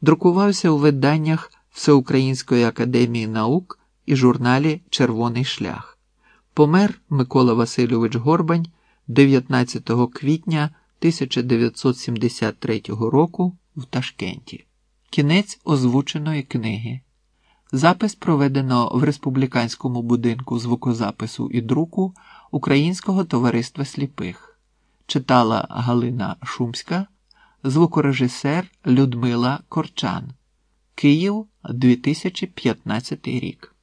Друкувався у виданнях Всеукраїнської академії наук і журналі Червоний шлях. Помер Микола Васильович Горбань 19 квітня 1973 року в Ташкенті. Кінець озвученої книги. Запис проведено в республіканському будинку звукозапису і друку Українського товариства сліпих. Читала Галина Шумська, звукорежисер Людмила Корчан. Київ 2015 рік.